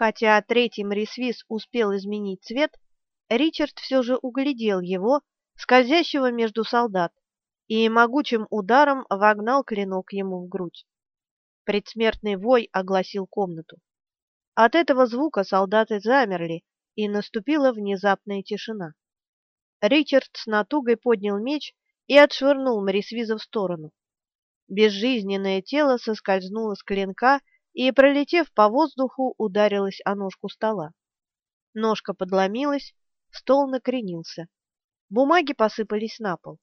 Хотя третий Морисвис успел изменить цвет, Ричард все же углядел его, скользящего между солдат, и могучим ударом вогнал клинок ему в грудь. Предсмертный вой огласил комнату. От этого звука солдаты замерли, и наступила внезапная тишина. Ричард с натугой поднял меч и отшвырнул Морисвиза в сторону. Безжизненное тело соскользнуло с клинка и, пролетев по воздуху, ударилось о ножку стола. Ножка подломилась, стол накренился. Бумаги посыпались на пол.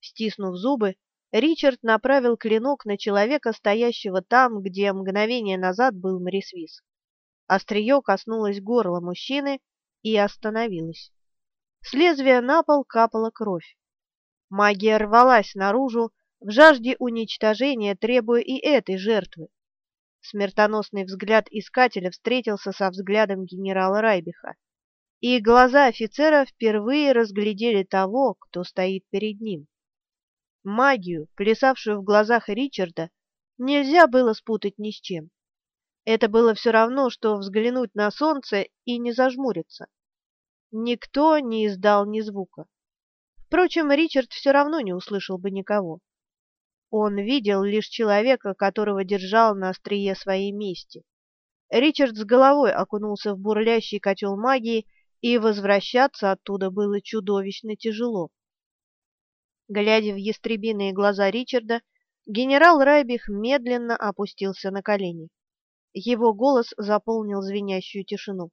Стиснув зубы, Ричард направил клинок на человека, стоящего там, где мгновение назад был Морисвиз. Острие коснулось горла мужчины и остановилось. С лезвия на пол капала кровь. Магия рвалась наружу, в жажде уничтожения требуя и этой жертвы. Смертоносный взгляд искателя встретился со взглядом генерала Райбиха, и глаза офицера впервые разглядели того, кто стоит перед ним. Магию, плясавшую в глазах Ричарда, нельзя было спутать ни с чем. Это было все равно, что взглянуть на солнце и не зажмуриться. Никто не издал ни звука. Впрочем, Ричард все равно не услышал бы никого. Он видел лишь человека, которого держал на острие своей мести. Ричард с головой окунулся в бурлящий котел магии, и возвращаться оттуда было чудовищно тяжело. Глядя в ястребиные глаза Ричарда, генерал Райбих медленно опустился на колени. Его голос заполнил звенящую тишину.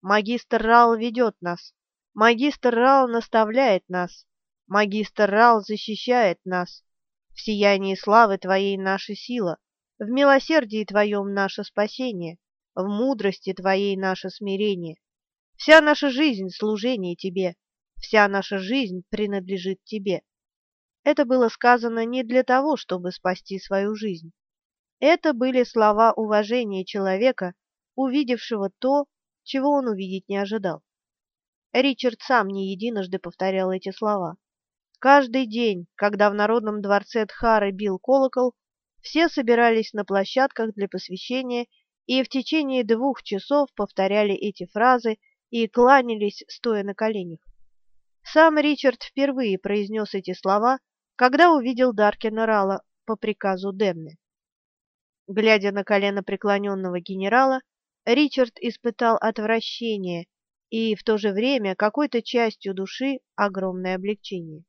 «Магистр Рал ведет нас. Магистр Рал наставляет нас. Магистр Рал защищает нас. В сиянии славы Твоей наша сила, в милосердии Твоем наше спасение, в мудрости Твоей наше смирение. Вся наша жизнь — служение Тебе, вся наша жизнь принадлежит Тебе». Это было сказано не для того, чтобы спасти свою жизнь. Это были слова уважения человека, увидевшего то, чего он увидеть не ожидал. Ричард сам не единожды повторял эти слова. Каждый день, когда в Народном дворце Тхары бил колокол, все собирались на площадках для посвящения и в течение двух часов повторяли эти фразы и кланялись, стоя на коленях. Сам Ричард впервые произнес эти слова, когда увидел Даркина Рала по приказу Демны. Глядя на колено преклоненного генерала, Ричард испытал отвращение и в то же время какой-то частью души огромное облегчение.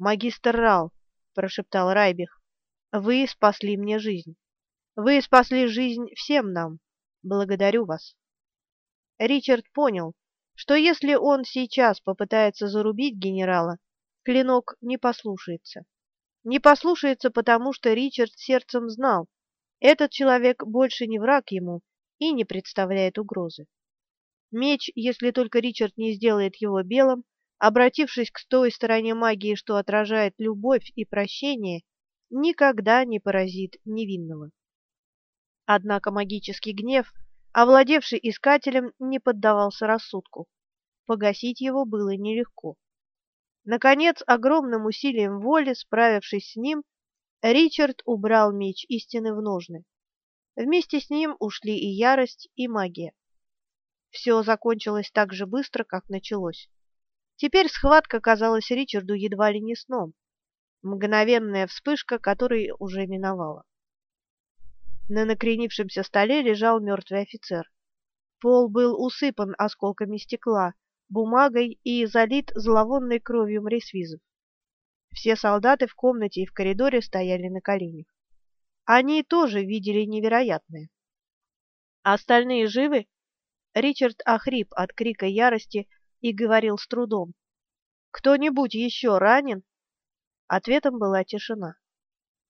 «Магистр Рал», — прошептал Райбих, — «вы спасли мне жизнь. Вы спасли жизнь всем нам. Благодарю вас». Ричард понял, что если он сейчас попытается зарубить генерала, клинок не послушается. Не послушается, потому что Ричард сердцем знал, этот человек больше не враг ему и не представляет угрозы. Меч, если только Ричард не сделает его белым, обратившись к той стороне магии, что отражает любовь и прощение, никогда не поразит невинного. Однако магический гнев, овладевший искателем, не поддавался рассудку. Погасить его было нелегко. Наконец, огромным усилием воли, справившись с ним, Ричард убрал меч истины в ножны. Вместе с ним ушли и ярость, и магия. Все закончилось так же быстро, как началось. Теперь схватка казалась Ричарду едва ли не сном. Мгновенная вспышка, которой уже миновала. На накренившемся столе лежал мертвый офицер. Пол был усыпан осколками стекла, бумагой и залит зловонной кровью мрисвизов. Все солдаты в комнате и в коридоре стояли на коленях. Они тоже видели невероятное. «Остальные живы?» Ричард охрип от крика ярости и говорил с трудом. «Кто-нибудь еще ранен?» Ответом была тишина.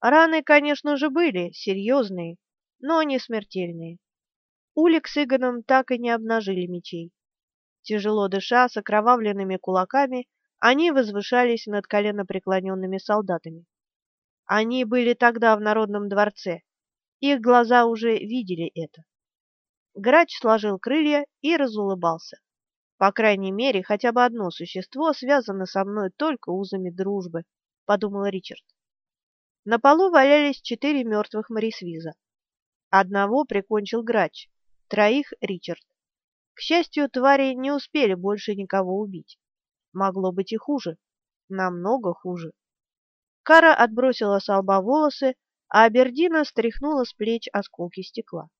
Раны, конечно же, были серьезные, но не смертельные. Улик с Игоном так и не обнажили мечей. Тяжело дыша, с окровавленными кулаками, они возвышались над коленопреклоненными солдатами. Они были тогда в Народном дворце. Их глаза уже видели это. Грач сложил крылья и разулыбался. По крайней мере, хотя бы одно существо связано со мной только узами дружбы, подумал Ричард. На полу валялись четыре мертвых морисвиза. Одного прикончил грач, троих Ричард. К счастью, твари не успели больше никого убить. Могло быть и хуже, намного хуже. Кара отбросила с лба волосы, а Абердина стряхнула с плеч осколки стекла.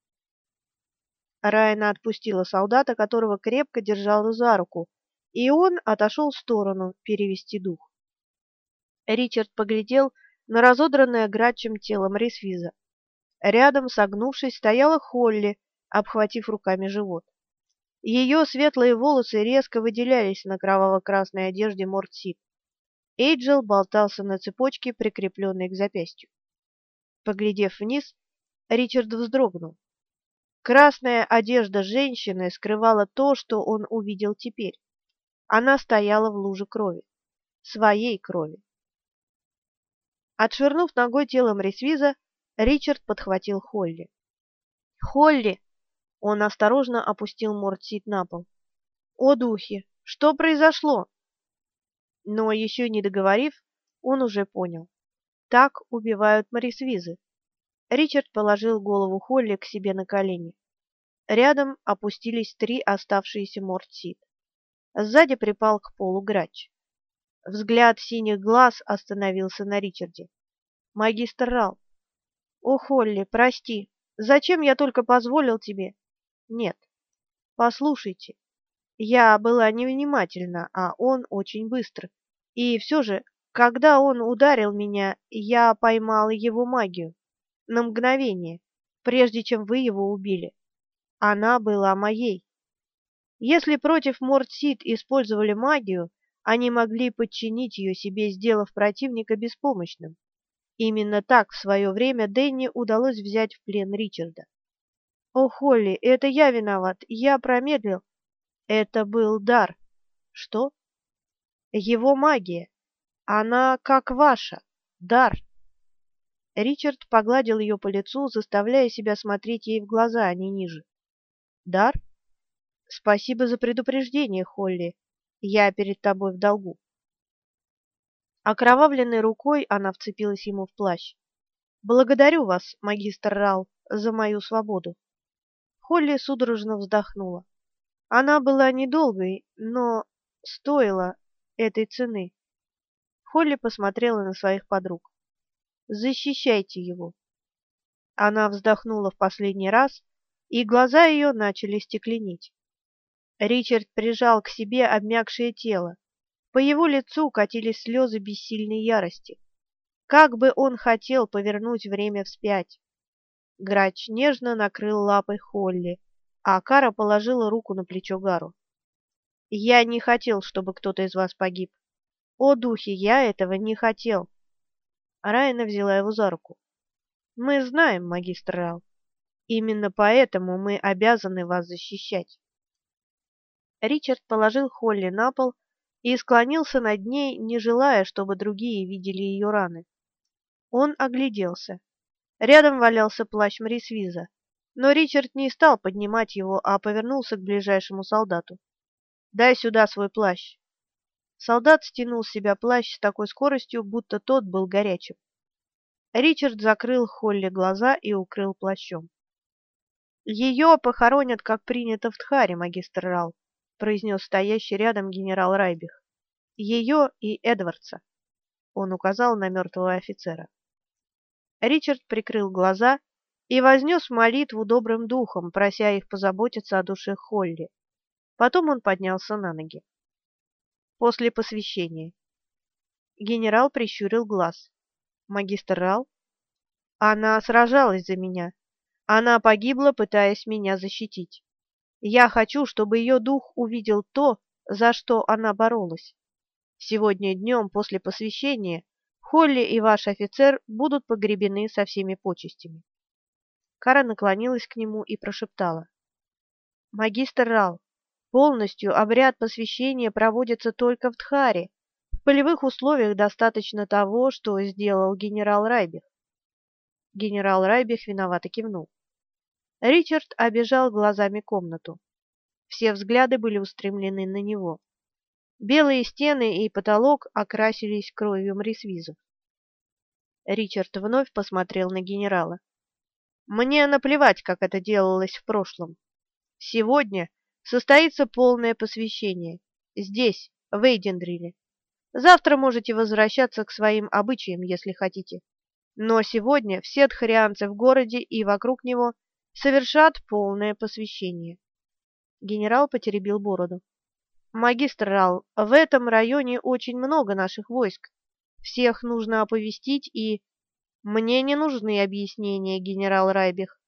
Райна отпустила солдата, которого крепко держала за руку, и он отошел в сторону перевести дух. Ричард поглядел на разодранное грачем тело Морисвиза. Рядом, согнувшись, стояла Холли, обхватив руками живот. Ее светлые волосы резко выделялись на кроваво-красной одежде Мортсит. Эйджел болтался на цепочке, прикрепленной к запястью. Поглядев вниз, Ричард вздрогнул. Красная одежда женщины скрывала то, что он увидел теперь. Она стояла в луже крови. Своей крови. Отшвырнув ногой тело Мрисвиза, Ричард подхватил Холли. «Холли!» Он осторожно опустил Мортсит на пол. «О, духи! Что произошло?» Но еще не договорив, он уже понял. Так убивают Морисвизы. Ричард положил голову Холли к себе на колени. Рядом опустились три оставшиеся Мортсит. Сзади припал к полу грач. Взгляд синих глаз остановился на Ричарде. «Магистр Рал!» «О, Холли, прости! Зачем я только позволил тебе?» «Нет. Послушайте, я была невнимательна, а он очень быстр. И все же, когда он ударил меня, я поймала его магию. На мгновение, прежде чем вы его убили. Она была моей. Если против Мортсид использовали магию, они могли подчинить ее себе, сделав противника беспомощным. Именно так в свое время Дэнни удалось взять в плен Ричарда. «О, Холли, это я виноват, я промедлил». «Это был дар». «Что?» «Его магия. Она как ваша. Дар». Ричард погладил ее по лицу, заставляя себя смотреть ей в глаза, а не ниже. «Дар? Спасибо за предупреждение, Холли. Я перед тобой в долгу. Окровавленной рукой она вцепилась ему в плащ. Благодарю вас, магистр Рал, за мою свободу. Холли судорожно вздохнула. Она была недолгой, но стоила этой цены. Холли посмотрела на своих подруг. Защищайте его. Она вздохнула в последний раз, и глаза ее начали стекленеть. Ричард прижал к себе обмякшее тело. По его лицу катились слезы бессильной ярости. Как бы он хотел повернуть время вспять. Грач нежно накрыл лапой Холли, а Кара положила руку на плечо Гару. «Я не хотел, чтобы кто-то из вас погиб. О, духи, я этого не хотел!» Райна взяла его за руку. «Мы знаем, магистр Рал. Именно поэтому мы обязаны вас защищать». Ричард положил Холли на пол и склонился над ней, не желая, чтобы другие видели ее раны. Он огляделся. Рядом валялся плащ Мрисвиза, но Ричард не стал поднимать его, а повернулся к ближайшему солдату. «Дай сюда свой плащ». Солдат стянул с себя плащ с такой скоростью, будто тот был горячим. Ричард закрыл Холли глаза и укрыл плащом. «Ее похоронят, как принято в Тхаре, магистр Рал произнес стоящий рядом генерал Райбих. Ее и Эдвардса. Он указал на мертвого офицера. Ричард прикрыл глаза и вознес молитву добрым духом, прося их позаботиться о душе Холли. Потом он поднялся на ноги. После посвящения. Генерал прищурил глаз. Магистр Рал? Она сражалась за меня. Она погибла, пытаясь меня защитить. Я хочу, чтобы ее дух увидел то, за что она боролась. Сегодня днем после посвящения Холли и ваш офицер будут погребены со всеми почестями. Кара наклонилась к нему и прошептала. «Магистр Рал, полностью обряд посвящения проводится только в Тхаре. В полевых условиях достаточно того, что сделал генерал Райбих». Генерал Райбих виновато кивнул. Ричард обежал глазами комнату. Все взгляды были устремлены на него. Белые стены и потолок окрасились кровью мрисвизов. Ричард вновь посмотрел на генерала. «Мне наплевать, как это делалось в прошлом. Сегодня состоится полное посвящение. Здесь, в Эйдендриле. Завтра можете возвращаться к своим обычаям, если хотите. Но сегодня все тхарианцы в городе и вокруг него совершат полное посвящение. Генерал потеребил бороду. Магистр Рал, в этом районе очень много наших войск. Всех нужно оповестить и... Мне не нужны объяснения, генерал Райбих.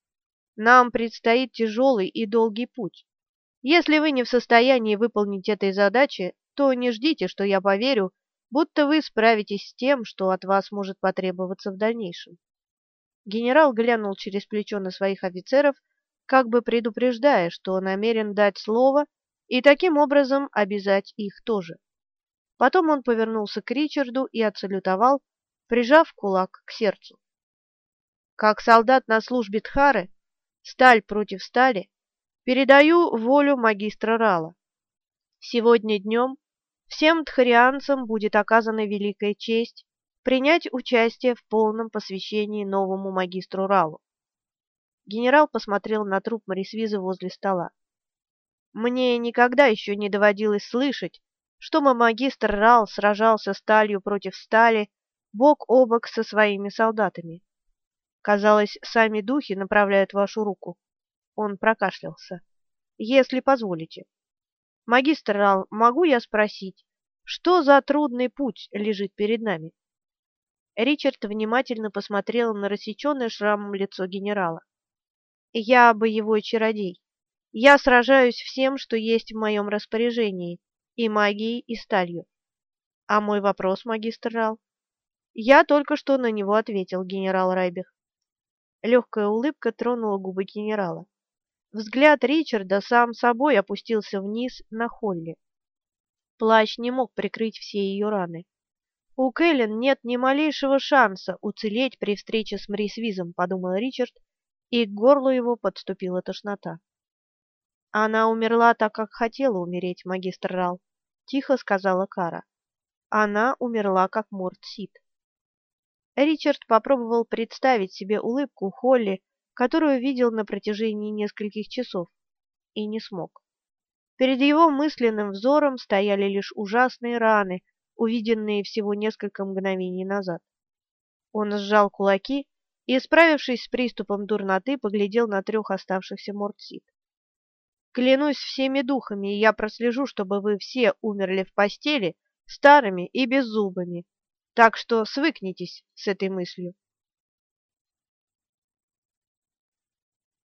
Нам предстоит тяжелый и долгий путь. Если вы не в состоянии выполнить этой задачи, то не ждите, что я поверю, будто вы справитесь с тем, что от вас может потребоваться в дальнейшем. Генерал глянул через плечо на своих офицеров, как бы предупреждая, что намерен дать слово и таким образом обязать их тоже. Потом он повернулся к Ричарду и отсалютовал, прижав кулак к сердцу. Как солдат на службе Тхары, сталь против стали, передаю волю магистра Рала. Сегодня днем всем тхарианцам будет оказана великая честь принять участие в полном посвящении новому магистру Ралу. Генерал посмотрел на труп Марисвиза возле стола. Мне никогда еще не доводилось слышать, что магистр Рал сражался сталью против стали, бок о бок со своими солдатами. Казалось, сами духи направляют вашу руку. Он прокашлялся. Если позволите. Магистр Рал, могу я спросить, что за трудный путь лежит перед нами? Ричард внимательно посмотрел на рассеченное шрамом лицо генерала. Я боевой чародей. Я сражаюсь всем, что есть в моем распоряжении, и магией, и сталью. А мой вопрос, магистр Рал? Я только что на него ответил, генерал Райбих. Легкая улыбка тронула губы генерала. Взгляд Ричарда сам собой опустился вниз на Холли. Плащ не мог прикрыть все ее раны. У Кэлен нет ни малейшего шанса уцелеть при встрече с Мрисвизом, подумал Ричард, и к горлу его подступила тошнота. Она умерла так, как хотела умереть, магистр Рал, тихо сказала Кара. Она умерла как Мортсид. Ричард попробовал представить себе улыбку Холли, которую видел на протяжении нескольких часов, и не смог. Перед его мысленным взором стояли лишь ужасные раны, увиденные всего несколько мгновений назад. Он сжал кулаки и, справившись с приступом дурноты, поглядел на трех оставшихся мортсит. «Клянусь всеми духами, я прослежу, чтобы вы все умерли в постели, старыми и беззубыми, так что свыкнитесь с этой мыслью.